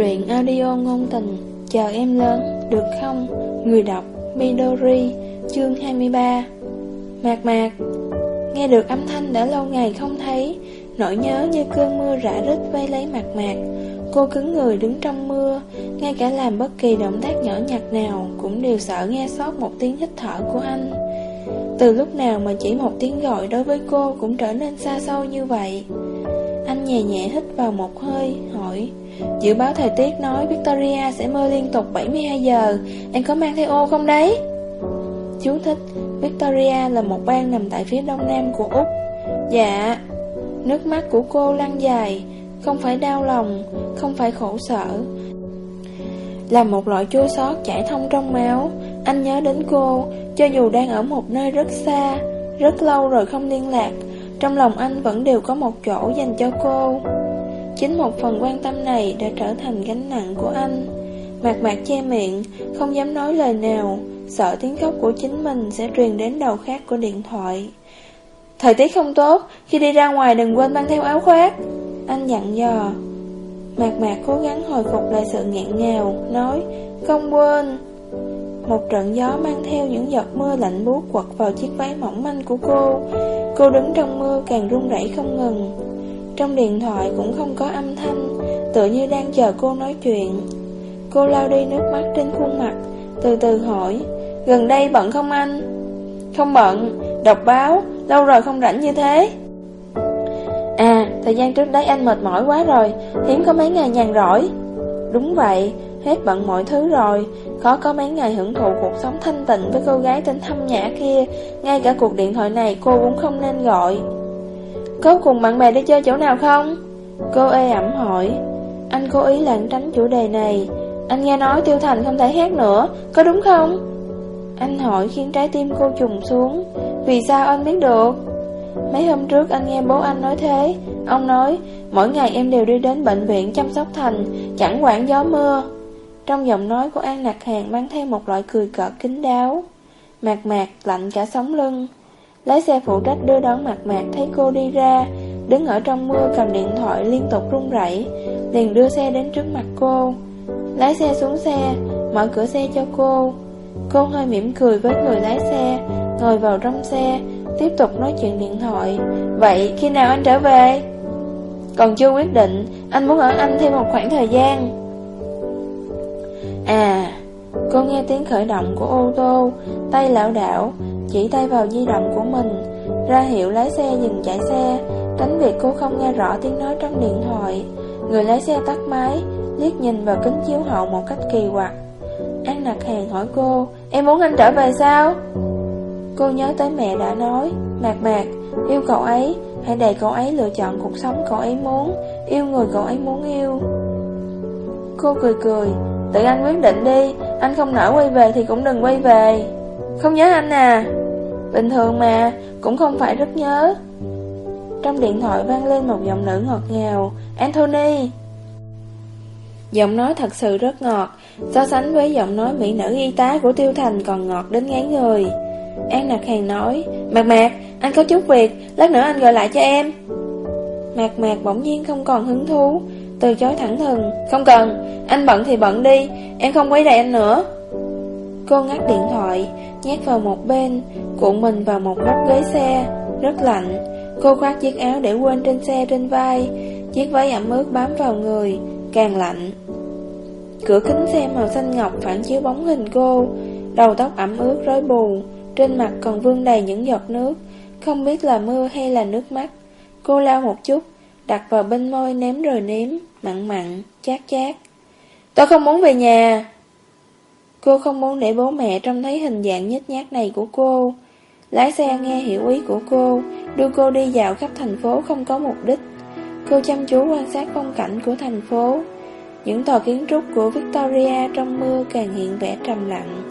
Truyện audio ngôn tình Chờ em lớn, được không? Người đọc Midori Chương 23 Mạc mạc. Nghe được âm thanh đã lâu ngày không thấy Nỗi nhớ như cơn mưa rã rít vây lấy mặt mạc. Cô cứng người đứng trong mưa Ngay cả làm bất kỳ động tác nhỏ nhặt nào Cũng đều sợ nghe sót một tiếng hít thở của anh. Từ lúc nào mà chỉ một tiếng gọi đối với cô Cũng trở nên xa xôi như vậy. Anh nhẹ nhẹ hít vào một hơi Hỏi Dự báo thời tiết nói Victoria sẽ mưa liên tục 72 giờ. Em có mang theo ô không đấy? Chú thích, Victoria là một bang nằm tại phía đông nam của Úc. Dạ. Nước mắt của cô lăn dài. Không phải đau lòng, Không phải khổ sở. Là một loại chua xót chảy thông trong máu. Anh nhớ đến cô, Cho dù đang ở một nơi rất xa, Rất lâu rồi không liên lạc. Trong lòng anh vẫn đều có một chỗ dành cho cô. Chính một phần quan tâm này đã trở thành gánh nặng của anh. Mạc mạc che miệng, Không dám nói lời nào, Sợ tiếng khóc của chính mình sẽ truyền đến đầu khác của điện thoại. Thời tiết không tốt, Khi đi ra ngoài đừng quên mang theo áo khoác. Anh dặn dò. Mạc mạc cố gắng hồi phục lại sự nghẹn ngào, Nói, Không quên. Một trận gió mang theo những giọt mưa lạnh buốt quật vào chiếc váy mỏng manh của cô. Cô đứng trong mưa càng run rẩy không ngừng. Trong điện thoại cũng không có âm thanh Tựa như đang chờ cô nói chuyện. Cô lau đi nước mắt trên khuôn mặt Từ từ hỏi Gần đây bận không anh? Không bận, đọc báo, lâu rồi không rảnh như thế. À, thời gian trước đấy anh mệt mỏi quá rồi Hiếm có mấy ngày nhàn rỗi. Đúng vậy, hết bận mọi thứ rồi Khó có mấy ngày hưởng thụ cuộc sống thanh tịnh với cô gái tên thâm nhã kia Ngay cả cuộc điện thoại này cô cũng không nên gọi. Có cùng bạn bè đi chơi chỗ nào không? Cô ê ẩm hỏi. Anh cố ý lảng tránh chủ đề này. Anh nghe nói Tiêu Thành không thể hát nữa, Có đúng không? Anh hỏi khiến trái tim cô trùng xuống. Vì sao anh biết được? Mấy hôm trước anh nghe bố anh nói thế. Ông nói, Mỗi ngày em đều đi đến bệnh viện chăm sóc thành, Chẳng quản gió mưa. Trong giọng nói của An Nạc Hàng Mang theo một loại cười cợt kính đáo. Mạc mạc, lạnh cả sống lưng. Lái xe phụ trách đưa đón mặt mạc Thấy cô đi ra, Đứng ở trong mưa cầm điện thoại liên tục run rẩy, Liền đưa xe đến trước mặt cô. Lái xe xuống xe, Mở cửa xe cho cô. Cô hơi mỉm cười với người lái xe, Ngồi vào trong xe, Tiếp tục nói chuyện điện thoại. Vậy khi nào anh trở về? Còn chưa quyết định, Anh muốn ở Anh thêm một khoảng thời gian. À Cô nghe tiếng khởi động của ô tô, Tay lão đảo chỉ tay vào di động của mình. Ra hiệu lái xe dừng chạy xe, Tránh việc cô không nghe rõ tiếng nói trong điện thoại. Người lái xe tắt máy, Liếc nhìn vào kính chiếu hậu một cách kỳ quặc. An nặc hàng hỏi cô, Em muốn anh trở về sao? Cô nhớ tới mẹ đã nói, Mạc mạc, Yêu cậu ấy, Hãy để cậu ấy lựa chọn cuộc sống cậu ấy muốn, Yêu người cậu ấy muốn yêu. Cô cười cười, Tự anh quyết định đi, Anh không nỡ quay về thì cũng đừng quay về. Không nhớ anh à? Bình thường mà Cũng không phải rất nhớ. Trong điện thoại vang lên một giọng nữ ngọt ngào Anthony. Giọng nói thật sự rất ngọt So sánh với giọng nói mỹ nữ y tá của Tiêu Thành còn ngọt đến ngán người. An Nạc Hàng nói Mạc Mạc, anh có chút việc Lát nữa anh gọi lại cho em. Mạc Mạc bỗng nhiên không còn hứng thú Từ chối thẳng thừng Không cần, anh bận thì bận đi Em không quấy rầy anh nữa. Cô ngắt điện thoại Nhét vào một bên Cuộn mình vào một góc ghế xe Rất lạnh. Cô khoác chiếc áo để quên trên xe trên vai Chiếc váy ẩm ướt bám vào người Càng lạnh. Cửa kính xe màu xanh ngọc phản chiếu bóng hình cô Đầu tóc ẩm ướt rối bù Trên mặt còn vương đầy những giọt nước Không biết là mưa hay là nước mắt. Cô lao một chút Đặt vào bên môi ném rồi ném, Mặn mặn, chát chát. Tôi không muốn về nhà. Cô không muốn để bố mẹ trông thấy hình dạng nhếch nhác này của cô Lái xe nghe hiểu ý của cô Đưa cô đi dạo khắp thành phố không có mục đích Cô chăm chú quan sát phong cảnh của thành phố những tòa kiến trúc của Victoria trong mưa càng hiện vẻ trầm lặng.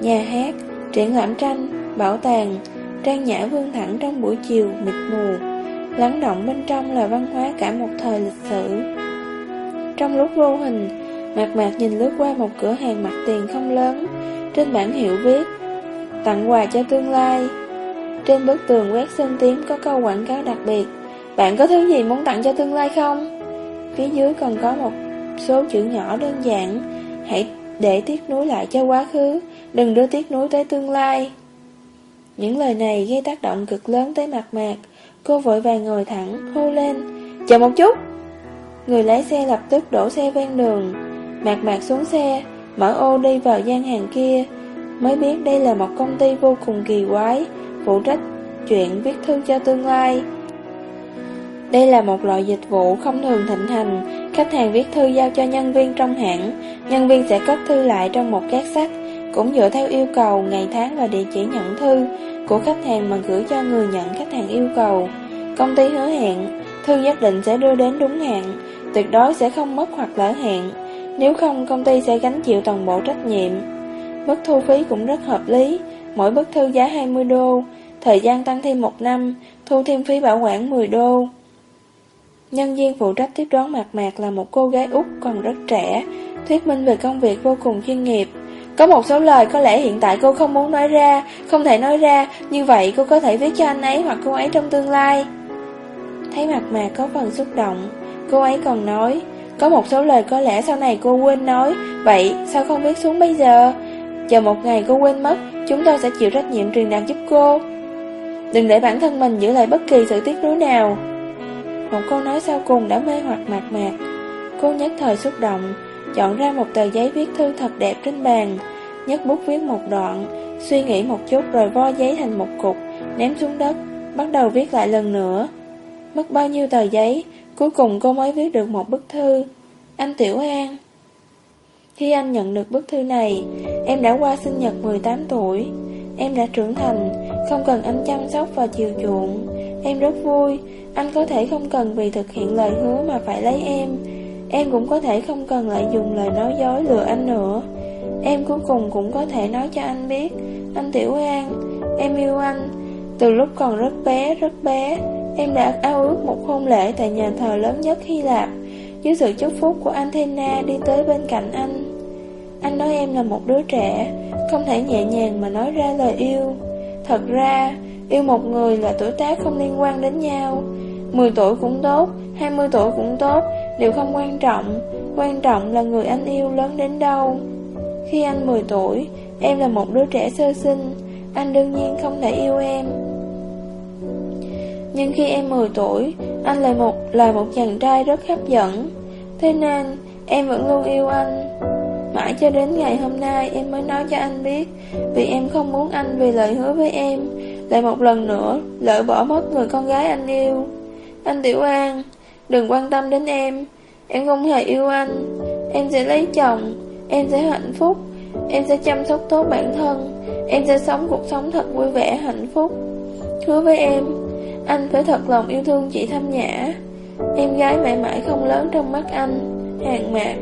Nhà hát, triển lãm tranh, bảo tàng, trang nhã vương thẳng trong buổi chiều mịt mù. Lắng động bên trong là văn hóa cả một thời lịch sử. Trong lúc vô hình, Mạc Mạc nhìn lướt qua một cửa hàng mặt tiền không lớn, trên bảng hiệu viết Tặng quà cho tương lai. Trên bức tường quét sơn tím có câu quảng cáo đặc biệt Bạn có thứ gì muốn tặng cho tương lai không? Phía dưới còn có một số chữ nhỏ đơn giản Hãy để tiếc nuối lại cho quá khứ Đừng đưa tiếc nuối tới tương lai. Những lời này gây tác động cực lớn tới mặt mạc. Cô vội vàng ngồi thẳng, hô lên Chờ một chút. Người lái xe lập tức đổ xe ven đường. Mạc mạc xuống xe Mở ô đi vào gian hàng kia. Mới biết đây là một công ty vô cùng kỳ quái Phụ trách chuyện viết thư cho tương lai. Đây là một loại dịch vụ không thường thịnh hành Khách hàng viết thư giao cho nhân viên trong hãng. Nhân viên sẽ cất thư lại trong một két sắt Cũng dựa theo yêu cầu, ngày tháng và địa chỉ nhận thư Của khách hàng mà gửi cho người nhận khách hàng yêu cầu. Công ty hứa hẹn Thư nhất định sẽ đưa đến đúng hạn Tuyệt đối sẽ không mất hoặc lỡ hẹn. Nếu không, công ty sẽ gánh chịu toàn bộ trách nhiệm. Mức thu phí cũng rất hợp lý. Mỗi bức thư giá 20 đô. Thời gian tăng thêm một năm, Thu thêm phí bảo quản 10 đô. Nhân viên phụ trách tiếp đón Mạc Mạc là một cô gái út còn rất trẻ, Thuyết minh về công việc vô cùng chuyên nghiệp. Có một số lời có lẽ hiện tại cô không muốn nói ra, Không thể nói ra, Như vậy cô có thể viết cho anh ấy hoặc cô ấy trong tương lai. Thấy Mạc Mạc có phần xúc động, Cô ấy còn nói có một số lời có lẽ sau này cô quên nói. Vậy sao không viết xuống bây giờ? Chờ một ngày cô quên mất, Chúng tôi sẽ chịu trách nhiệm truyền đạt giúp cô. Đừng để bản thân mình giữ lại bất kỳ sự tiếc nuối nào. Một câu nói sau cùng đã mê hoặc mạc mạc. Cô nhất thời xúc động, Chọn ra một tờ giấy viết thư thật đẹp trên bàn. Nhấc bút viết một đoạn, Suy nghĩ một chút rồi vo giấy thành một cục, Ném xuống đất, Bắt đầu viết lại lần nữa. Mất bao nhiêu tờ giấy? Cuối cùng cô mới viết được một bức thư. Anh Tiểu An. Khi anh nhận được bức thư này Em đã qua sinh nhật 18 tuổi. Em đã trưởng thành Không cần anh chăm sóc và chiều chuộng. Em rất vui Anh có thể không cần vì thực hiện lời hứa mà phải lấy em. Em cũng có thể không cần lại dùng lời nói dối lừa anh nữa. Em cuối cùng cũng có thể nói cho anh biết Anh Tiểu An Em yêu anh. Từ lúc còn rất bé, rất bé Em đã ao ước một hôn lễ tại nhà thờ lớn nhất Hy Lạp. Dưới sự chúc phúc của Athena đi tới bên cạnh anh Anh nói em là một đứa trẻ Không thể nhẹ nhàng mà nói ra lời yêu. Thật ra, yêu một người là tuổi tác không liên quan đến nhau. 10 tuổi cũng tốt, 20 tuổi cũng tốt Đều không quan trọng. Quan trọng là người anh yêu lớn đến đâu. Khi anh 10 tuổi Em là một đứa trẻ sơ sinh Anh đương nhiên không thể yêu em nhưng khi em 10 tuổi, anh lại một là một chàng trai rất hấp dẫn. Thế nên, em vẫn luôn yêu anh. Mãi cho đến ngày hôm nay em mới nói cho anh biết Vì em không muốn anh vì lời hứa với em Lại một lần nữa lỡ bỏ mất người con gái anh yêu. Anh Tiểu An Đừng quan tâm đến em. Em không hề yêu anh. Em sẽ lấy chồng Em sẽ hạnh phúc Em sẽ chăm sóc tốt bản thân Em sẽ sống cuộc sống thật vui vẻ hạnh phúc. Hứa với em anh phải thật lòng yêu thương chị Thâm Nhã. Em gái mãi mãi không lớn trong mắt anh. Hàng mạc.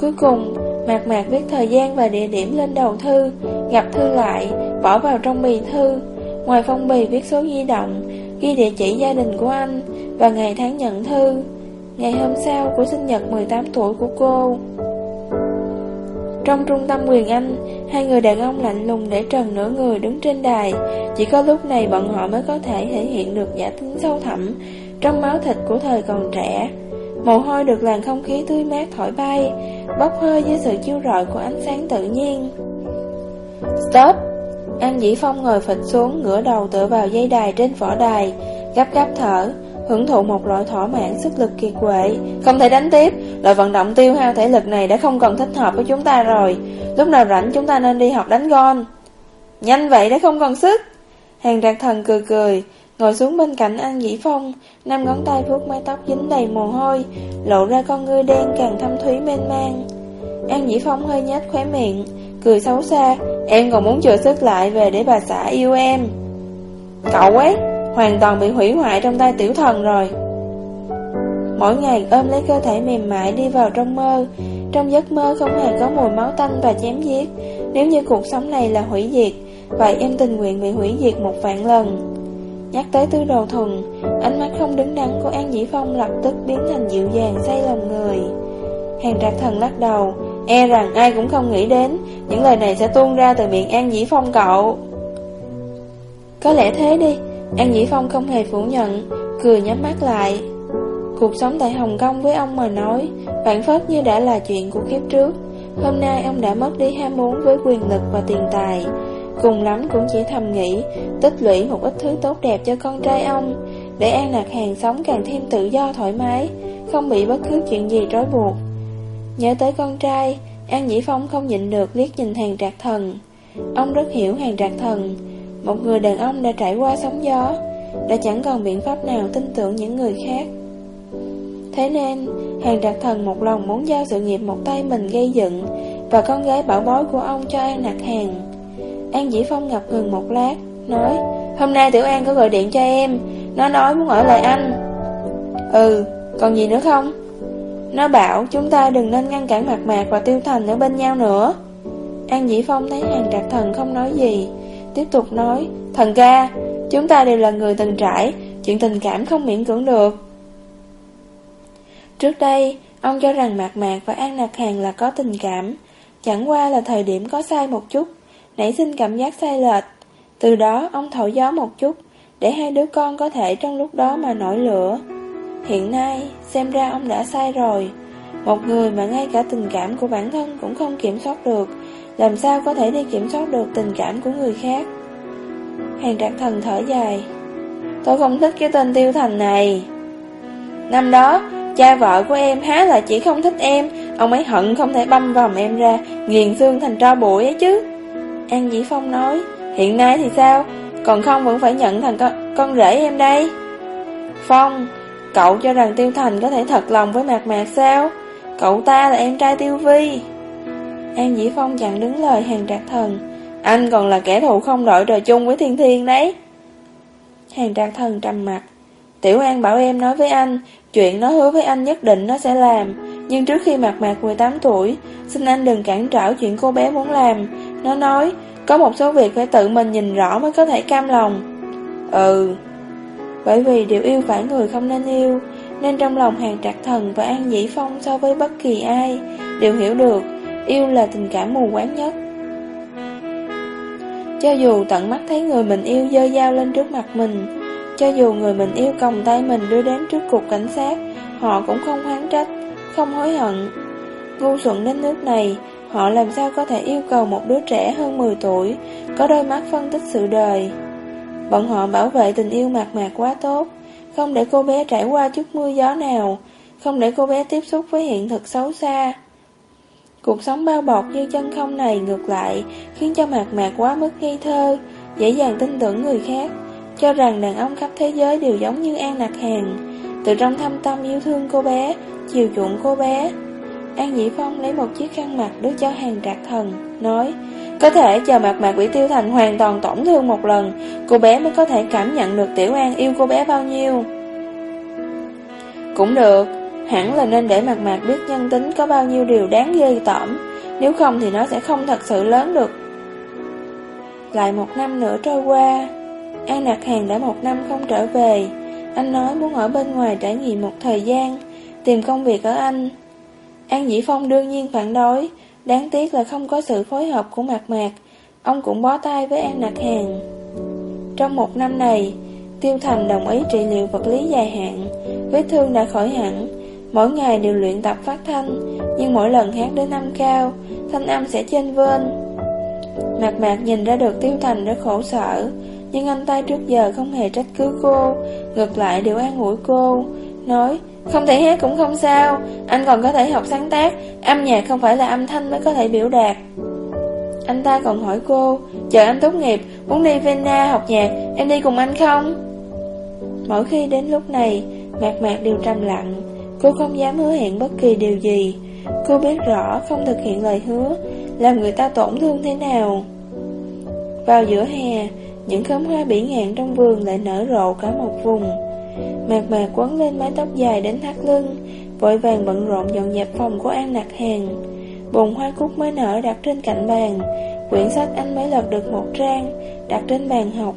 Cuối cùng, Mạc Mạc viết thời gian và địa điểm lên đầu thư, Gặp thư lại, Bỏ vào trong bì thư. Ngoài phong bì viết số di động, Ghi địa chỉ gia đình của anh Và ngày tháng nhận thư. Ngày hôm sau của sinh nhật 18 tuổi của cô trong trung tâm quyền Anh, hai người đàn ông lạnh lùng để trần nửa người đứng trên đài. Chỉ có lúc này bọn họ mới có thể thể hiện được giả tính sâu thẳm trong máu thịt của thời còn trẻ. Mồ hôi được làn không khí tươi mát thổi bay, bốc hơi dưới sự chiếu rọi của ánh sáng tự nhiên. Stop! An Dĩ Phong ngồi phịch xuống, ngửa đầu tựa vào dây đài trên vỏ đài, gấp gáp thở, hưởng thụ một loại thỏa mãn sức lực kiệt quệ. Không thể đánh tiếp, loại vận động tiêu hao thể lực này đã không còn thích hợp với chúng ta rồi. Lúc nào rảnh chúng ta nên đi học đánh gôn. Nhanh vậy đã không còn sức. Hàng trạc thần cười cười, ngồi xuống bên cạnh An Dĩ Phong, năm ngón tay vuốt mái tóc dính đầy mồ hôi, lộ ra con ngươi đen càng thâm thúy mênh mang. An Dĩ Phong hơi nhếch khóe miệng, cười xấu xa, em còn muốn chừa sức lại về để bà xã yêu em. Cậu ấy! Hoàn toàn bị hủy hoại trong tay tiểu thần rồi. Mỗi ngày ôm lấy cơ thể mềm mại đi vào trong mơ, trong giấc mơ không hề có mùi máu tanh và chém giết. Nếu như cuộc sống này là hủy diệt, vậy em tình nguyện bị hủy diệt một vạn lần. Nhắc tới tư đồ thuần, ánh mắt không đứng đắn của An Dĩ Phong lập tức biến thành dịu dàng say lòng người. Hàng trạc thần lắc đầu, e rằng ai cũng không nghĩ đến, những lời này sẽ tuôn ra từ miệng An Dĩ Phong cậu. Có lẽ thế đi, An Dĩ Phong không hề phủ nhận Cười nhắm mắt lại Cuộc sống tại Hồng Kông với ông mà nói, bản phất như đã là chuyện của kiếp trước. Hôm nay ông đã mất đi ham muốn với quyền lực và tiền tài. Cùng lắm cũng chỉ thầm nghĩ, tích lũy một ít thứ tốt đẹp cho con trai ông, để An Lạc Hàng sống càng thêm tự do thoải mái, không bị bất cứ chuyện gì trói buộc. Nhớ tới con trai, An Dĩ Phong không nhịn được liếc nhìn hàng trạc thần. Ông rất hiểu hàng trạc thần, một người đàn ông đã trải qua sóng gió, đã chẳng còn biện pháp nào tin tưởng những người khác. Thế nên, hàng trạc thần một lòng muốn giao sự nghiệp một tay mình gây dựng và con gái bảo bối của ông cho An nặc Hàng. An Dĩ Phong ngập ngừng một lát, nói, hôm nay Tiểu An có gọi điện cho em, nó nói muốn ở lại anh. Ừ, còn gì nữa không? Nó bảo chúng ta đừng nên ngăn cản mặt mạc và tiêu thành ở bên nhau nữa. An Dĩ Phong thấy hàng trạc thần không nói gì, tiếp tục nói, thần ca, chúng ta đều là người từng trải, chuyện tình cảm không miễn cưỡng được. Trước đây, ông cho rằng Mạc Mạc và An Nạc Hàng là có tình cảm, chẳng qua là thời điểm có sai một chút, nảy sinh cảm giác sai lệch. Từ đó ông thổi gió một chút, để hai đứa con có thể trong lúc đó mà nổi lửa. Hiện nay, xem ra ông đã sai rồi. Một người mà ngay cả tình cảm của bản thân cũng không kiểm soát được, làm sao có thể đi kiểm soát được tình cảm của người khác. Hàng trạc thần thở dài. Tôi không thích cái tên tiêu thành này. Năm đó, Cha vợ của em há là chỉ không thích em Ông ấy hận không thể băm vòng em ra Nghiền xương thành tro bụi ấy chứ An Dĩ Phong nói Hiện nay thì sao Còn không vẫn phải nhận thành con, con rể em đây Phong Cậu cho rằng Tiêu Thành có thể thật lòng với Mạc Mạc sao Cậu ta là em trai Tiêu Vi An Dĩ Phong chặn đứng lời hàng trạc thần. Anh còn là kẻ thù không đội trời chung với Thiên Thiên đấy. Hàng trạc thần trầm mặt. Tiểu An bảo em nói với anh, Chuyện nó hứa với anh nhất định nó sẽ làm. Nhưng trước khi mặt mạc 18 tuổi, Xin anh đừng cản trở chuyện cô bé muốn làm. Nó nói, Có một số việc phải tự mình nhìn rõ mới có thể cam lòng. Ừ. Bởi vì điều yêu phải người không nên yêu, Nên trong lòng hàng trạc thần và An Dĩ Phong so với bất kỳ ai Đều hiểu được. Yêu là tình cảm mù quáng nhất Cho dù tận mắt thấy người mình yêu dơ dao lên trước mặt mình cho dù người mình yêu còng tay mình đưa đến trước cục cảnh sát, họ cũng không hoán trách, không hối hận. Ngu xuẩn đến nước này, họ làm sao có thể yêu cầu một đứa trẻ hơn 10 tuổi, có đôi mắt phân tích sự đời. Bọn họ bảo vệ tình yêu mạc mạc quá tốt, không để cô bé trải qua chút mưa gió nào, không để cô bé tiếp xúc với hiện thực xấu xa. Cuộc sống bao bọc như chân không này ngược lại, khiến cho mạc mạc quá mức nghi thơ, dễ dàng tin tưởng người khác cho rằng đàn ông khắp thế giới đều giống như An Nạc Hàng, từ trong thâm tâm yêu thương cô bé, chiều chuộng cô bé. An Dĩ Phong lấy một chiếc khăn mặt đưa cho hàng trạc thần, nói, có thể chờ mạc mạc bị tiêu thành hoàn toàn tổn thương một lần, cô bé mới có thể cảm nhận được Tiểu An yêu cô bé bao nhiêu. Cũng được, hẳn là nên để mặt mạc biết nhân tính có bao nhiêu điều đáng ghê tởm, nếu không thì nó sẽ không thật sự lớn được. Lại một năm nữa trôi qua, An Nạc Hàng đã một năm không trở về. Anh nói muốn ở bên ngoài trải nghiệm một thời gian Tìm công việc ở Anh. An Dĩ Phong đương nhiên phản đối Đáng tiếc là không có sự phối hợp của Mạc Mạc. Ông cũng bó tay với An Nạc Hàng Trong một năm này Tiêu Thành đồng ý trị liệu vật lý dài hạn Vết thương đã khỏi hẳn. Mỗi ngày đều luyện tập phát thanh, Nhưng mỗi lần hát đến năm cao, Thanh âm sẽ trên vên Mạc Mạc nhìn ra được Tiêu Thành rất khổ sở, nhưng anh ta trước giờ không hề trách cứ cô, Ngược lại đều an ủi cô, Nói, không thể hát cũng không sao, Anh còn có thể học sáng tác, Âm nhạc không phải là âm thanh mới có thể biểu đạt. Anh ta còn hỏi cô, Chờ anh tốt nghiệp, Muốn đi Vienna học nhạc, Em đi cùng anh không? Mỗi khi đến lúc này, Mạc mạc đều trầm lặng. Cô không dám hứa hẹn bất kỳ điều gì. Cô biết rõ không thực hiện lời hứa Làm người ta tổn thương thế nào. Vào giữa hè những khóm hoa bỉ ngạn trong vườn lại nở rộ cả một vùng. Mạc mạc quấn lên mái tóc dài đến thắt lưng Vội vàng bận rộn dọn dẹp phòng của An Nạc Hàng Bồn hoa cúc mới nở đặt trên cạnh bàn Quyển sách anh mới lật được một trang Đặt trên bàn học.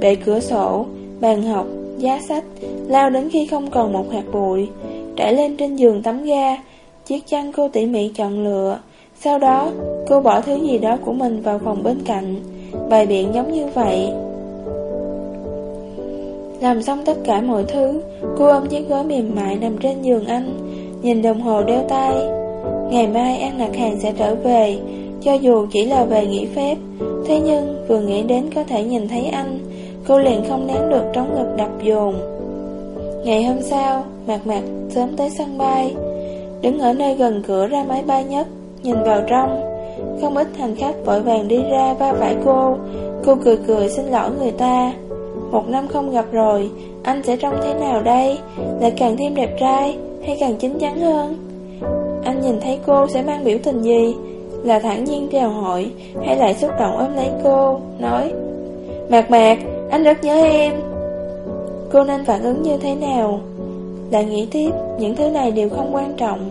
Bệ cửa sổ, bàn học, giá sách, Lao đến khi không còn một hạt bụi. Trải lên trên giường tắm ga, Chiếc chăn cô tỉ mỉ chọn lựa. Sau đó, cô bỏ thứ gì đó của mình vào phòng bên cạnh. Bài biện giống như vậy. Làm xong tất cả mọi thứ, Cô ôm chiếc gối mềm mại nằm trên giường anh, Nhìn đồng hồ đeo tay. Ngày mai An Lạc Hàng sẽ trở về, Cho dù chỉ là về nghỉ phép. Thế nhưng, vừa nghĩ đến có thể nhìn thấy anh Cô liền không nén được trống ngực đập dồn. Ngày hôm sau, Mạc Mạc sớm tới sân bay. Đứng ở nơi gần cửa ra máy bay nhất, Nhìn vào trong. Không ít hành khách vội vàng đi ra va vải cô. Cô cười cười xin lỗi người ta. Một năm không gặp rồi, Anh sẽ trông thế nào đây? Lại càng thêm đẹp trai, Hay càng chín chắn hơn? Anh nhìn thấy cô sẽ mang biểu tình gì? Là thẳng nhiên chào hỏi, Hay lại xúc động ôm lấy cô, Nói, Mạc mạc anh rất nhớ em. Cô nên phản ứng như thế nào? Lại nghĩ tiếp, Những thứ này đều không quan trọng.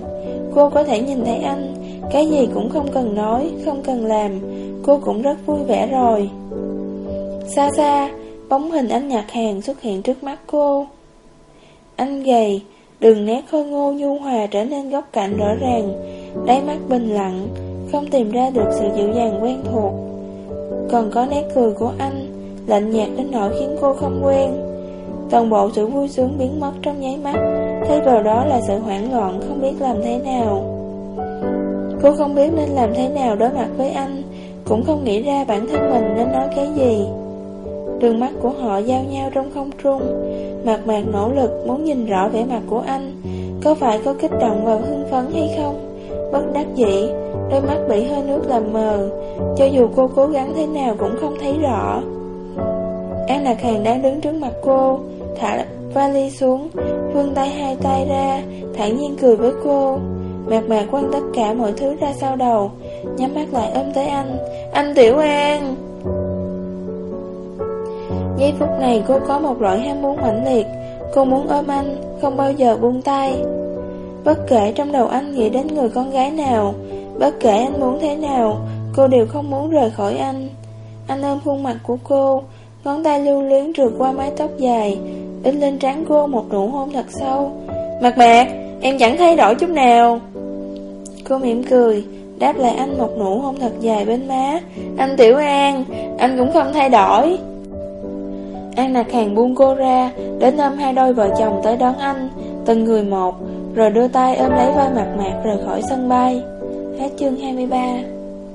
Cô có thể nhìn thấy anh, Cái gì cũng không cần nói, Không cần làm. Cô cũng rất vui vẻ rồi. Xa xa, Bóng hình anh nhạc hàng xuất hiện trước mắt cô. Anh gầy, Đường nét khôi ngô nhu hòa trở nên góc cạnh rõ ràng. Đáy mắt bình lặng, Không tìm ra được sự dịu dàng quen thuộc. Còn có nét cười của anh Lạnh nhạt đến nỗi khiến cô không quen. Toàn bộ sự vui sướng biến mất trong nháy mắt, Thay vào đó là sự hoảng loạn không biết làm thế nào. Cô không biết nên làm thế nào đối mặt với anh, Cũng không nghĩ ra bản thân mình nên nói cái gì. Đường mắt của họ giao nhau trong không trung, Mặt mạc nỗ lực muốn nhìn rõ vẻ mặt của anh, Có phải có kích động và hưng phấn hay không? Bất đắc dĩ, Đôi mắt bị hơi nước làm mờ, Cho dù cô cố gắng thế nào cũng không thấy rõ. An Lạc Hàng đang đứng trước mặt cô. Thả vali xuống, Vươn tay hai tay ra, thản nhiên cười với cô. Mạc mạc quăng tất cả mọi thứ ra sau đầu, Nhắm mắt lại ôm tới anh. Anh Tiểu An! Giây phút này cô có một loại ham muốn mãnh liệt. Cô muốn ôm anh, Không bao giờ buông tay. Bất kể trong đầu anh nghĩ đến người con gái nào, Bất kể anh muốn thế nào, Cô đều không muốn rời khỏi anh. Anh ôm khuôn mặt của cô Ngón tay lưu luyến trượt qua mái tóc dài, In lên trán cô một nụ hôn thật sâu. Mặt mạc, Em chẳng thay đổi chút nào. Cô mỉm cười, Đáp lại anh một nụ hôn thật dài bên má. Anh Tiểu An, Anh cũng không thay đổi. An nạc hàng buông cô ra, Đến ôm hai đôi vợ chồng tới đón anh, Từng người một, Rồi đưa tay ôm lấy vai mặt mạc rời khỏi sân bay. Hết chương 23